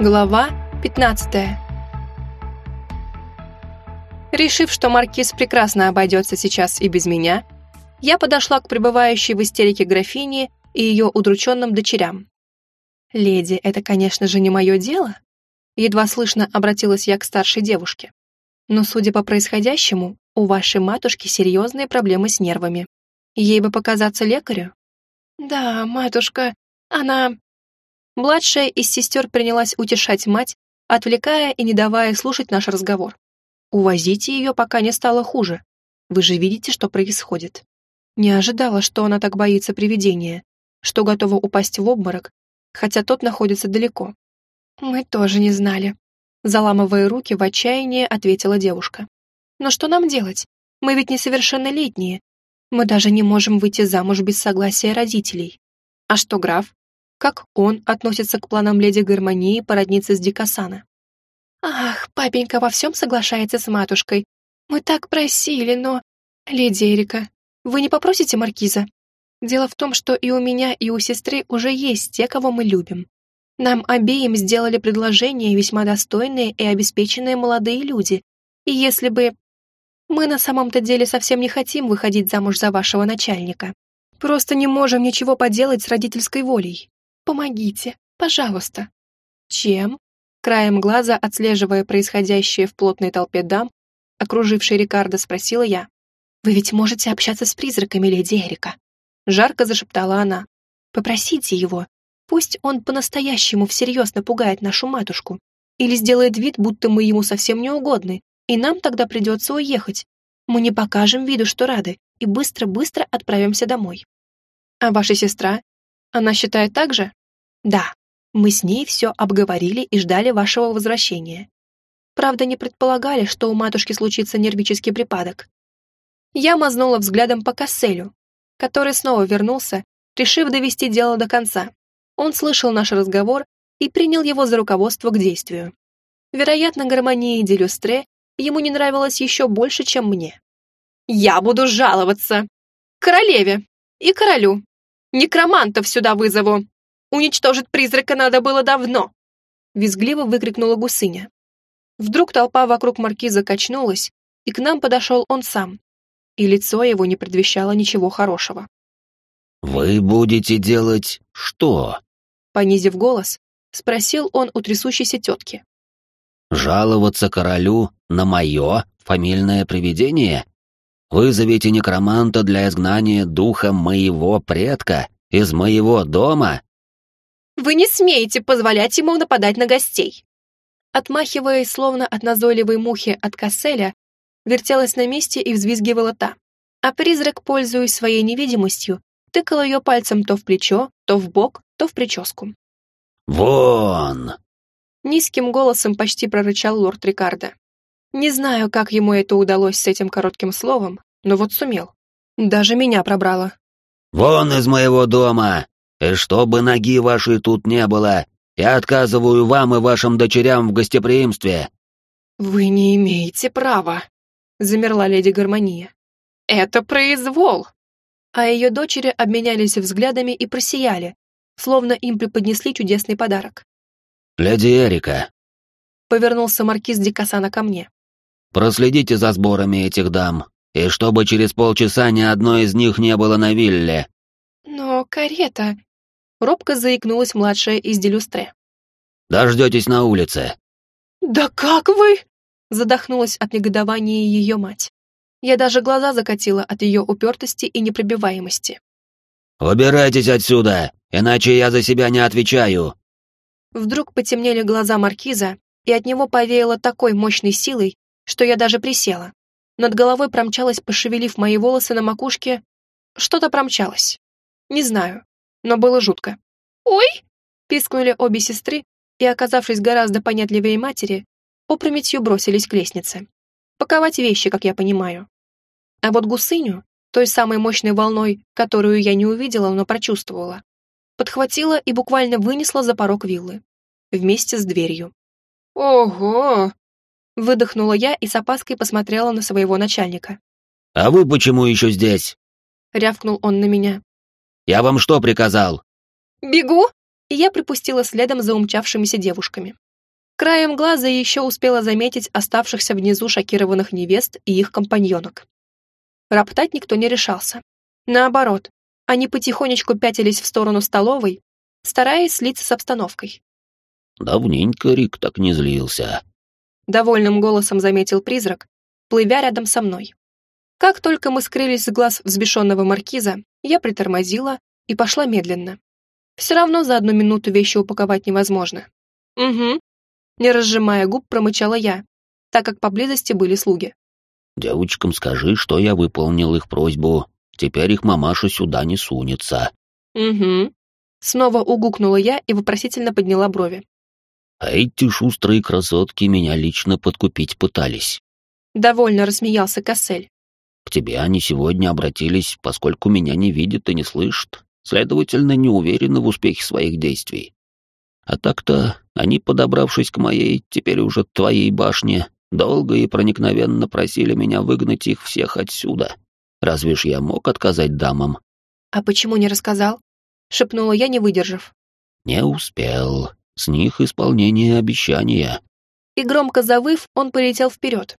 Глава 15 Решив, что маркиз прекрасно обойдется сейчас и без меня, я подошла к пребывающей в истерике графине и ее удрученным дочерям. «Леди, это, конечно же, не мое дело», едва слышно обратилась я к старшей девушке. «Но, судя по происходящему, у вашей матушки серьезные проблемы с нервами. Ей бы показаться лекарю?» «Да, матушка, она...» Младшая из сестер принялась утешать мать, отвлекая и не давая слушать наш разговор. «Увозите ее, пока не стало хуже. Вы же видите, что происходит». Не ожидала, что она так боится привидения, что готова упасть в обморок, хотя тот находится далеко. «Мы тоже не знали», — заламывая руки в отчаянии, ответила девушка. «Но что нам делать? Мы ведь несовершеннолетние. Мы даже не можем выйти замуж без согласия родителей. А что граф? Как он относится к планам леди Гармонии породниться с Дикасана? Ах, папенька во всем соглашается с матушкой. Мы так просили, но... Леди Эрика, вы не попросите маркиза? Дело в том, что и у меня, и у сестры уже есть те, кого мы любим. Нам обеим сделали предложение весьма достойные и обеспеченные молодые люди. И если бы... Мы на самом-то деле совсем не хотим выходить замуж за вашего начальника. Просто не можем ничего поделать с родительской волей. Помогите, пожалуйста». «Чем?» Краем глаза, отслеживая происходящее в плотной толпе дам, окружившей Рикардо, спросила я. «Вы ведь можете общаться с призраками, леди Эрика?» Жарко зашептала она. «Попросите его. Пусть он по-настоящему всерьез напугает нашу матушку. Или сделает вид, будто мы ему совсем не угодны, и нам тогда придется уехать. Мы не покажем виду, что рады, и быстро-быстро отправимся домой. А ваша сестра? Она считает так же? Да, мы с ней все обговорили и ждали вашего возвращения. Правда, не предполагали, что у матушки случится нервический припадок. Я мазнула взглядом по Касселю, который снова вернулся, решив довести дело до конца. Он слышал наш разговор и принял его за руководство к действию. Вероятно, гармонии Делюстре ему не нравилось еще больше, чем мне. «Я буду жаловаться! Королеве и королю! Некромантов сюда вызову! Уничтожить призрака надо было давно!» Визгливо выкрикнула гусыня. Вдруг толпа вокруг маркиза качнулась, и к нам подошел он сам, и лицо его не предвещало ничего хорошего. «Вы будете делать что?» Понизив голос, спросил он у трясущейся тетки. «Жаловаться королю на мое фамильное привидение? Вызовите некроманта для изгнания духа моего предка из моего дома?» «Вы не смеете позволять ему нападать на гостей!» Отмахиваясь, словно от назойливой мухи от Касселя, вертелась на месте и взвизгивала та. А призрак, пользуясь своей невидимостью, тыкал ее пальцем то в плечо, то в бок, то в прическу. «Вон!» Низким голосом почти прорычал лорд Рикардо. Не знаю, как ему это удалось с этим коротким словом, но вот сумел. Даже меня пробрало. «Вон из моего дома! И чтобы ноги вашей тут не было, я отказываю вам и вашим дочерям в гостеприимстве!» «Вы не имеете права!» — замерла леди Гармония. «Это произвол!» А ее дочери обменялись взглядами и просияли, словно им преподнесли чудесный подарок. «Леди Эрика!» — повернулся маркиз Дикасана ко мне. Проследите за сборами этих дам, и чтобы через полчаса ни одной из них не было на вилле». «Но карета...» — робко заикнулась младшая из Делюстре. «Дождетесь на улице». «Да как вы?» — задохнулась от негодования ее мать. Я даже глаза закатила от ее упертости и непробиваемости. «Убирайтесь отсюда, иначе я за себя не отвечаю!» Вдруг потемнели глаза маркиза, и от него повеяло такой мощной силой, что я даже присела. Над головой промчалась, пошевелив мои волосы на макушке. Что-то промчалось. Не знаю, но было жутко. «Ой!» — пискнули обе сестры, и, оказавшись гораздо понятливее матери, опрометью бросились к лестнице. Паковать вещи, как я понимаю. А вот гусыню, той самой мощной волной, которую я не увидела, но прочувствовала, подхватила и буквально вынесла за порог виллы. Вместе с дверью. «Ого!» Выдохнула я и с опаской посмотрела на своего начальника. «А вы почему еще здесь?» Рявкнул он на меня. «Я вам что приказал?» «Бегу!» И я припустила следом за умчавшимися девушками. Краем глаза еще успела заметить оставшихся внизу шокированных невест и их компаньонок. Роптать никто не решался. Наоборот, они потихонечку пятились в сторону столовой, стараясь слиться с обстановкой. «Давненько Рик так не злился», — довольным голосом заметил призрак, плывя рядом со мной. Как только мы скрылись с глаз взбешенного маркиза, я притормозила и пошла медленно. Все равно за одну минуту вещи упаковать невозможно. «Угу», — не разжимая губ, промычала я, так как поблизости были слуги. «Девочкам скажи, что я выполнил их просьбу. Теперь их мамаша сюда не сунется». «Угу». Снова угукнула я и вопросительно подняла брови. «А эти шустрые красотки меня лично подкупить пытались». Довольно рассмеялся Кассель. К тебе они сегодня обратились, поскольку меня не видят и не слышат, следовательно, не уверены в успехе своих действий. А так-то они, подобравшись к моей, теперь уже твоей башне, долго и проникновенно просили меня выгнать их всех отсюда. Разве ж я мог отказать дамам? «А почему не рассказал?» — шепнула я, не выдержав. «Не успел. С них исполнение обещания». И громко завыв, он полетел вперед,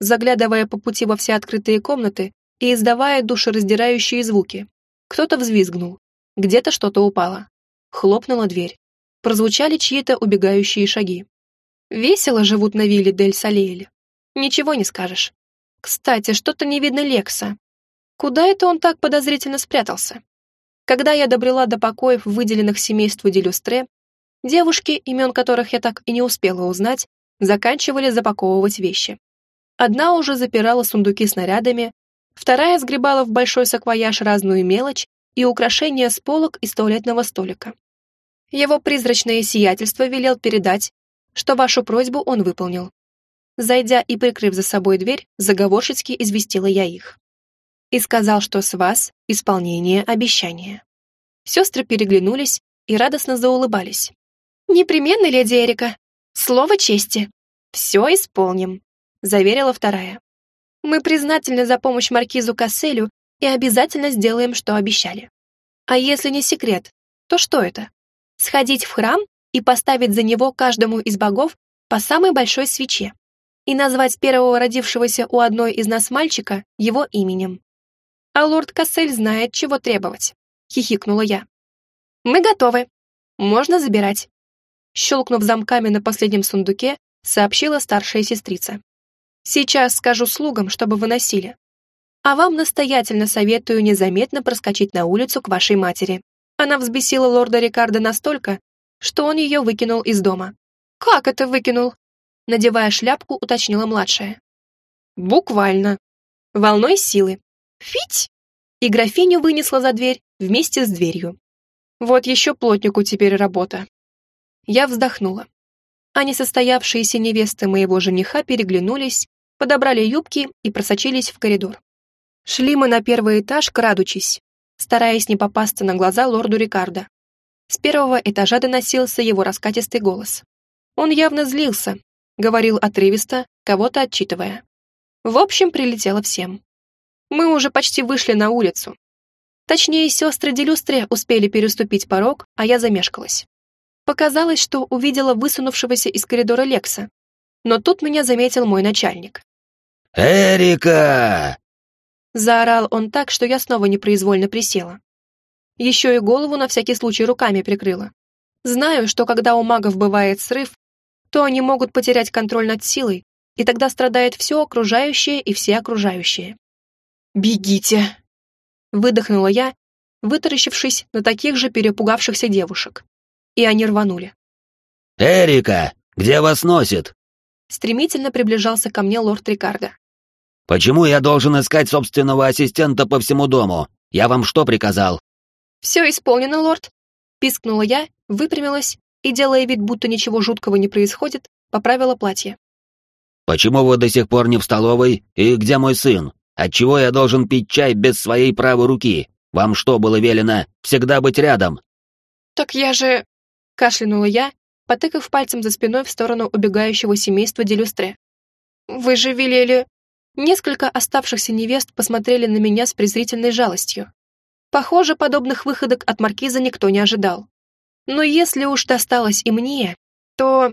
заглядывая по пути во все открытые комнаты и издавая душераздирающие звуки. Кто-то взвизгнул, где-то что-то упало. Хлопнула дверь. Прозвучали чьи-то убегающие шаги. Весело живут на вилле Дель Салеэль. Ничего не скажешь. Кстати, что-то не видно Лекса. Куда это он так подозрительно спрятался? Когда я добрела до покоев, выделенных семейству Делюстре, девушки, имен которых я так и не успела узнать, заканчивали запаковывать вещи. Одна уже запирала сундуки с нарядами, вторая сгребала в большой саквояж разную мелочь и украшения с полок и туалетного столика. Его призрачное сиятельство велел передать, что вашу просьбу он выполнил. Зайдя и прикрыв за собой дверь, заговорщицки известила я их. И сказал, что с вас исполнение обещания. Сестры переглянулись и радостно заулыбались. «Непременно, леди Эрика. Слово чести. Все исполним», заверила вторая. «Мы признательны за помощь маркизу Касселю и обязательно сделаем, что обещали. А если не секрет, то что это? Сходить в храм и поставить за него каждому из богов по самой большой свече и назвать первого родившегося у одной из нас мальчика его именем. А лорд Кассель знает, чего требовать», — хихикнула я. «Мы готовы. Можно забирать». Щелкнув замками на последнем сундуке, сообщила старшая сестрица. Сейчас скажу слугам, чтобы выносили. А вам настоятельно советую незаметно проскочить на улицу к вашей матери. Она взбесила лорда Рикардо настолько, что он ее выкинул из дома. «Как это выкинул?» Надевая шляпку, уточнила младшая. «Буквально. Волной силы. Фить!» И графиню вынесла за дверь вместе с дверью. Вот еще плотнику теперь работа. Я вздохнула. А несостоявшиеся невесты моего жениха переглянулись подобрали юбки и просочились в коридор. Шли мы на первый этаж, крадучись, стараясь не попасться на глаза лорду Рикардо. С первого этажа доносился его раскатистый голос. Он явно злился, говорил отрывисто, кого-то отчитывая. В общем, прилетело всем. Мы уже почти вышли на улицу. Точнее, сестры Делюстре успели переступить порог, а я замешкалась. Показалось, что увидела высунувшегося из коридора Лекса. Но тут меня заметил мой начальник. «Эрика!» Заорал он так, что я снова непроизвольно присела. Еще и голову на всякий случай руками прикрыла. Знаю, что когда у магов бывает срыв, то они могут потерять контроль над силой, и тогда страдает все окружающее и все окружающие. «Бегите!» Выдохнула я, вытаращившись на таких же перепугавшихся девушек. И они рванули. «Эрика, где вас носит?» Стремительно приближался ко мне лорд Рикардо. Почему я должен искать собственного ассистента по всему дому? Я вам что приказал?» «Все исполнено, лорд», — пискнула я, выпрямилась и, делая вид, будто ничего жуткого не происходит, поправила платье. «Почему вы до сих пор не в столовой? И где мой сын? Отчего я должен пить чай без своей правой руки? Вам что было велено? Всегда быть рядом?» «Так я же...» — кашлянула я, потыкав пальцем за спиной в сторону убегающего семейства Делюстре. «Вы же велели...» Несколько оставшихся невест посмотрели на меня с презрительной жалостью. Похоже, подобных выходок от маркиза никто не ожидал. Но если уж досталось и мне, то...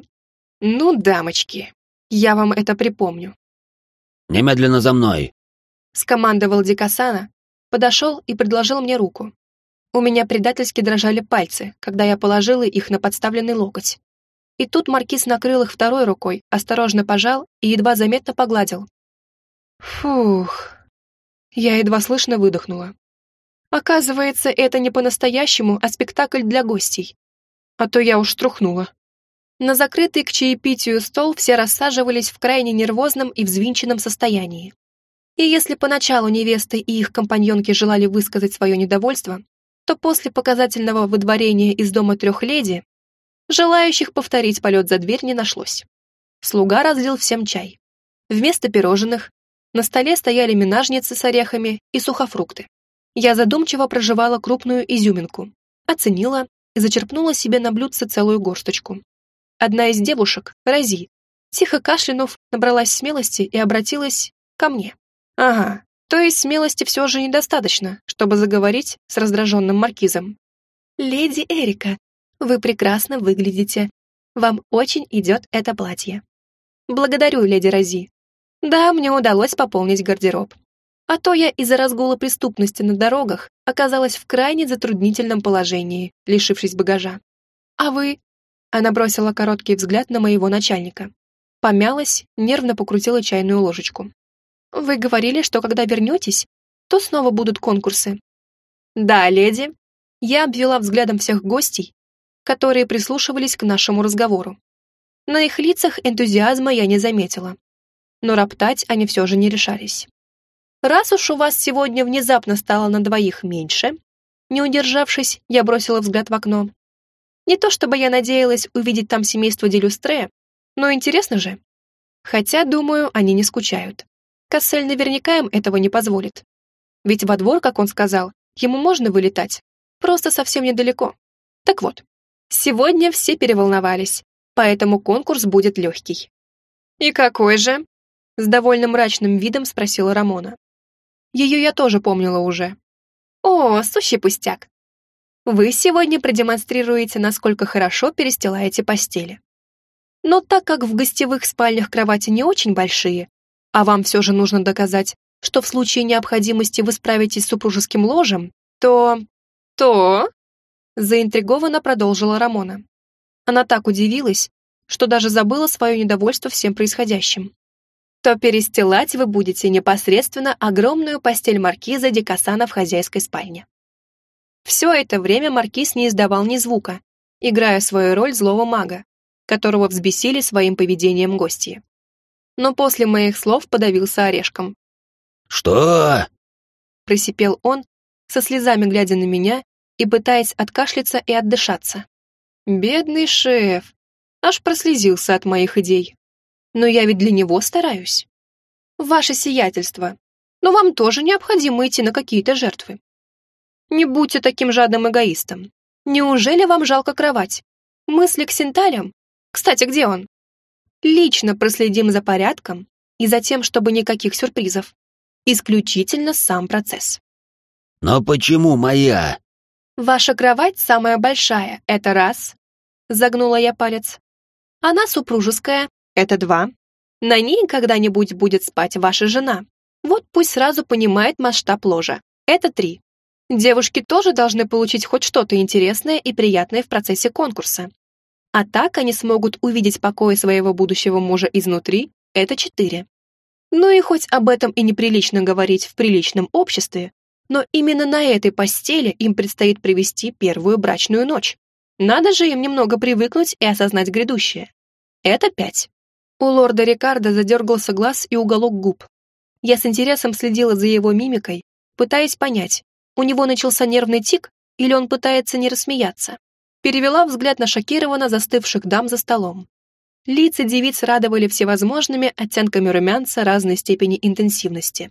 Ну, дамочки, я вам это припомню. Немедленно за мной, скомандовал Дикасана, подошел и предложил мне руку. У меня предательски дрожали пальцы, когда я положила их на подставленный локоть. И тут маркиз накрыл их второй рукой, осторожно пожал и едва заметно погладил. Фух. Я едва слышно выдохнула. Оказывается, это не по-настоящему, а спектакль для гостей. А то я уж струхнула. На закрытый к чаепитию стол все рассаживались в крайне нервозном и взвинченном состоянии. И если поначалу невесты и их компаньонки желали высказать свое недовольство, то после показательного выдворения из дома трех леди желающих повторить полет за дверь не нашлось. Слуга разлил всем чай. Вместо пирожных на столе стояли минажницы с орехами и сухофрукты. Я задумчиво прожевала крупную изюминку, оценила и зачерпнула себе на блюдце целую горсточку. Одна из девушек, Рози, тихо кашлянув, набралась смелости и обратилась ко мне. Ага, то есть смелости все же недостаточно, чтобы заговорить с раздраженным маркизом. «Леди Эрика, вы прекрасно выглядите. Вам очень идет это платье». «Благодарю, леди Рози. Да, мне удалось пополнить гардероб. А то я из-за разгула преступности на дорогах оказалась в крайне затруднительном положении, лишившись багажа. А вы?» Она бросила короткий взгляд на моего начальника. Помялась, нервно покрутила чайную ложечку. Вы говорили, что когда вернетесь, то снова будут конкурсы. Да, леди. Я обвела взглядом всех гостей, которые прислушивались к нашему разговору. На их лицах энтузиазма я не заметила, но роптать они все же не решались. Раз уж у вас сегодня внезапно стало на двоих меньше, не удержавшись, я бросила взгляд в окно. Не то чтобы я надеялась увидеть там семейство Делюстре, но интересно же. Хотя, думаю, они не скучают. Кассель наверняка им этого не позволит. Ведь во двор, как он сказал, ему можно вылетать, просто совсем недалеко. Так вот, сегодня все переволновались, поэтому конкурс будет легкий. «И какой же?» — с довольно мрачным видом спросила Рамона. Ее я тоже помнила уже. «О, сущий пустяк! Вы сегодня продемонстрируете, насколько хорошо перестилаете постели. Но так как в гостевых спальнях кровати не очень большие, а вам все же нужно доказать, что в случае необходимости вы справитесь с супружеским ложем, то... то... Заинтригованно продолжила Рамона. Она так удивилась, что даже забыла свое недовольство всем происходящим. То перестилать вы будете непосредственно огромную постель маркиза Дикасана в хозяйской спальне. Все это время маркиз не издавал ни звука, играя свою роль злого мага, которого взбесили своим поведением гости но после моих слов подавился орешком. «Что?» — просипел он, со слезами глядя на меня и пытаясь откашляться и отдышаться. «Бедный шеф!» Аж прослезился от моих идей. «Но я ведь для него стараюсь. Ваше сиятельство, но вам тоже необходимо идти на какие-то жертвы. Не будьте таким жадным эгоистом. Неужели вам жалко кровать? Мысли к синталям? Кстати, где он? Лично проследим за порядком и за тем, чтобы никаких сюрпризов. Исключительно сам процесс. Но почему моя? Ваша кровать самая большая, это раз. Загнула я палец. Она супружеская, это два. На ней когда-нибудь будет спать ваша жена. Вот пусть сразу понимает масштаб ложа. Это три. Девушки тоже должны получить хоть что-то интересное и приятное в процессе конкурса. А так они смогут увидеть покои своего будущего мужа изнутри, это четыре. Ну и хоть об этом и неприлично говорить в приличном обществе, но именно на этой постели им предстоит провести первую брачную ночь. Надо же им немного привыкнуть и осознать грядущее. Это пять. У лорда Рикардо задергался глаз и уголок губ. Я с интересом следила за его мимикой, пытаясь понять, у него начался нервный тик или он пытается не рассмеяться перевела взгляд на шокированно застывших дам за столом. Лица девиц радовали всевозможными оттенками румянца разной степени интенсивности.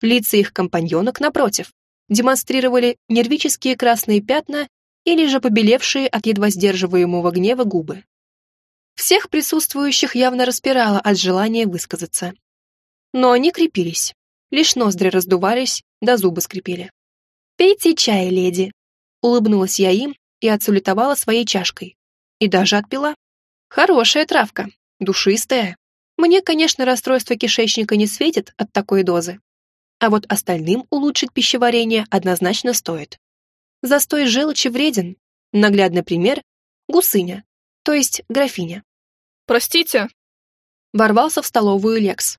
Лица их компаньонок, напротив, демонстрировали нервические красные пятна или же побелевшие от едва сдерживаемого гнева губы. Всех присутствующих явно распирало от желания высказаться. Но они крепились, лишь ноздри раздувались, да зубы скрипели. «Пейте чай, леди», — улыбнулась я им, и отсулетовала своей чашкой. И даже отпила. Хорошая травка, душистая. Мне, конечно, расстройство кишечника не светит от такой дозы. А вот остальным улучшить пищеварение однозначно стоит. Застой желчи вреден. Наглядный пример – гусыня, то есть графиня. «Простите?» Ворвался в столовую Лекс.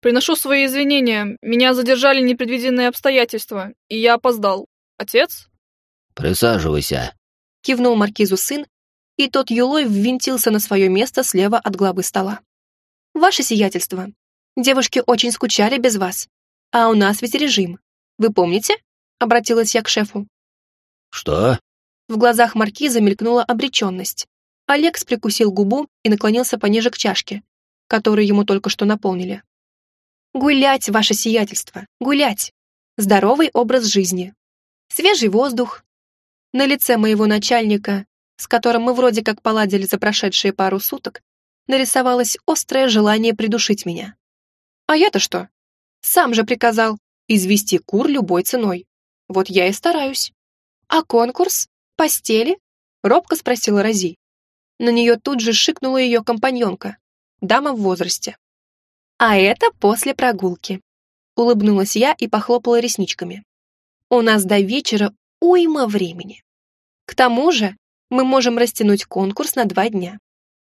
«Приношу свои извинения. Меня задержали непредвиденные обстоятельства, и я опоздал. Отец?» «Присаживайся», — кивнул маркизу сын, и тот юлой ввинтился на свое место слева от главы стола. «Ваше сиятельство, девушки очень скучали без вас, а у нас ведь режим. Вы помните?» — обратилась я к шефу. «Что?» В глазах маркиза мелькнула обреченность. Алекс прикусил губу и наклонился пониже к чашке, которую ему только что наполнили. «Гулять, ваше сиятельство, гулять! Здоровый образ жизни. Свежий воздух, на лице моего начальника, с которым мы вроде как поладили за прошедшие пару суток, нарисовалось острое желание придушить меня. А я-то что? Сам же приказал извести кур любой ценой. Вот я и стараюсь. А конкурс? Постели? Робко спросила Рози. На нее тут же шикнула ее компаньонка, дама в возрасте. А это после прогулки. Улыбнулась я и похлопала ресничками. У нас до вечера уйма времени. К тому же мы можем растянуть конкурс на два дня.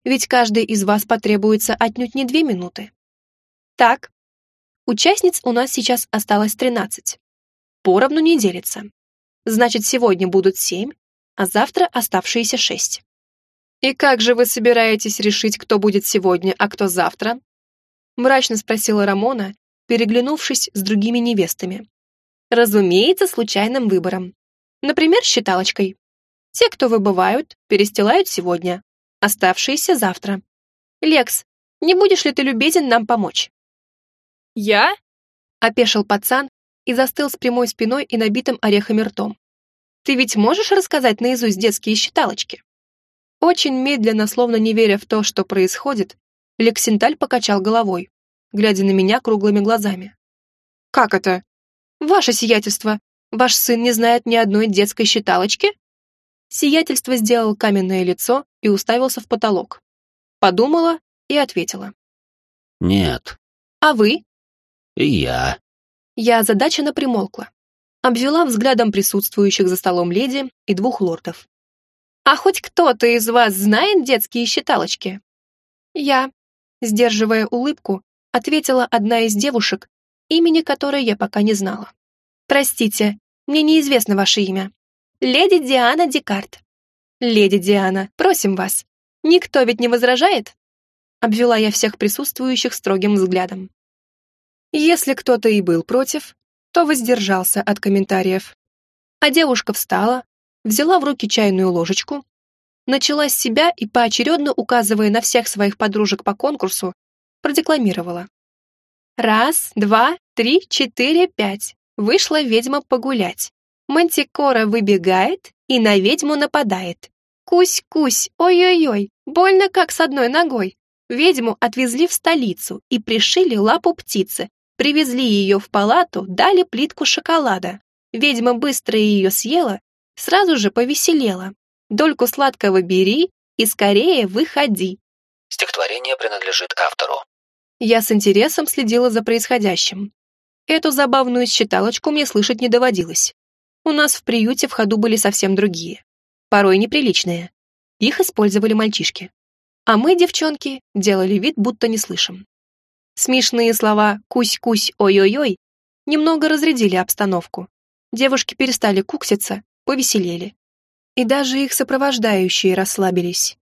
Ведь каждый из вас потребуется отнюдь не две минуты. Так, участниц у нас сейчас осталось 13. Поровну не делится. Значит, сегодня будут семь, а завтра оставшиеся шесть. «И как же вы собираетесь решить, кто будет сегодня, а кто завтра?» Мрачно спросила Рамона, переглянувшись с другими невестами. «Разумеется, случайным выбором. Например, считалочкой. Те, кто выбывают, перестилают сегодня, оставшиеся завтра. Лекс, не будешь ли ты любезен нам помочь?» «Я?» — опешил пацан и застыл с прямой спиной и набитым орехами ртом. «Ты ведь можешь рассказать наизусть детские считалочки?» Очень медленно, словно не веря в то, что происходит, Лексенталь покачал головой, глядя на меня круглыми глазами. «Как это? Ваше сиятельство, ваш сын не знает ни одной детской считалочки?» Сиятельство сделал каменное лицо и уставился в потолок. Подумала и ответила. «Нет». «А вы?» «И я». Я озадаченно примолкла. Обвела взглядом присутствующих за столом леди и двух лордов. «А хоть кто-то из вас знает детские считалочки?» «Я», сдерживая улыбку, ответила одна из девушек, имени которой я пока не знала. «Простите, мне неизвестно ваше имя». «Леди Диана Декарт». «Леди Диана, просим вас. Никто ведь не возражает?» Обвела я всех присутствующих строгим взглядом. Если кто-то и был против, то воздержался от комментариев. А девушка встала, взяла в руки чайную ложечку, начала с себя и, поочередно указывая на всех своих подружек по конкурсу, продекламировала. «Раз, два, три, четыре, пять. Вышла ведьма погулять. Мантикора выбегает и на ведьму нападает. Кусь-кусь, ой-ой-ой, больно как с одной ногой. Ведьму отвезли в столицу и пришили лапу птицы. Привезли ее в палату, дали плитку шоколада. Ведьма быстро ее съела, сразу же повеселела. Дольку сладкого бери и скорее выходи. Стихотворение принадлежит автору. Я с интересом следила за происходящим. Эту забавную считалочку мне слышать не доводилось. У нас в приюте в ходу были совсем другие. Порой неприличные. Их использовали мальчишки. А мы, девчонки, делали вид, будто не слышим. Смешные слова «кусь-кусь, ой-ой-ой» немного разрядили обстановку. Девушки перестали кукситься, повеселели. И даже их сопровождающие расслабились.